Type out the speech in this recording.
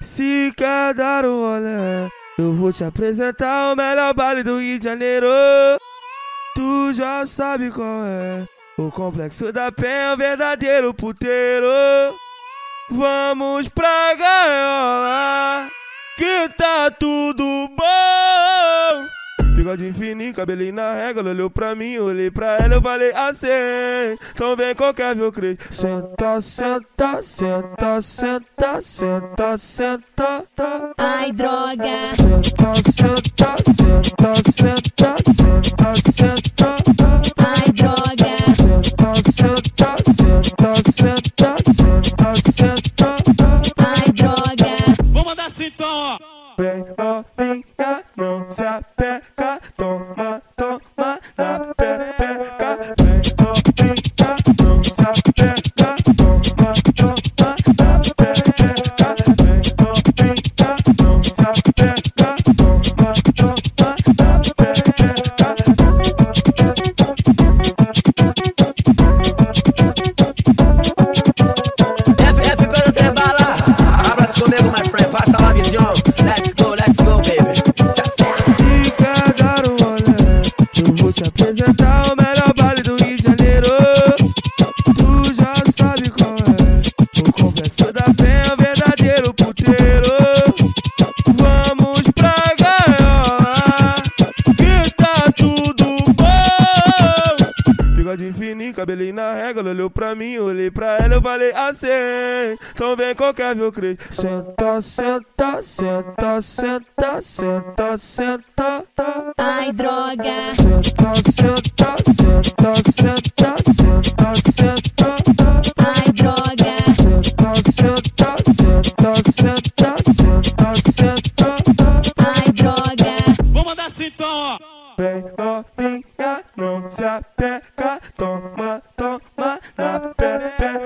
Se quer dar um rolê, eu vou te apresentar o melhor baile do Rio de Janeiro. Tu já sabe qual é. O complexo da penha é verdadeiro puteiro. Vamos pra gaiola, que tá tudo bom. Bigode fininho, cabelinho na régua, ela olhou pra mim, olhei pra ela, eu falei assim. Então vem qualquer viu crente. Senta, senta, senta, senta, senta, senta. Ai, droga. Senta, senta, senta, senta, senta, senta. Ai, droga. Senta, senta, Toma. Te apresentar o Bigode fininho, cabelinho na régua, ela olhou pra mim, olhei pra ela, eu falei assim. Então vem qualquer viu crente. Senta, senta, senta, senta, senta, senta. Ai, droga. Senta, senta, senta, senta, みがのペカかとまマまペペべ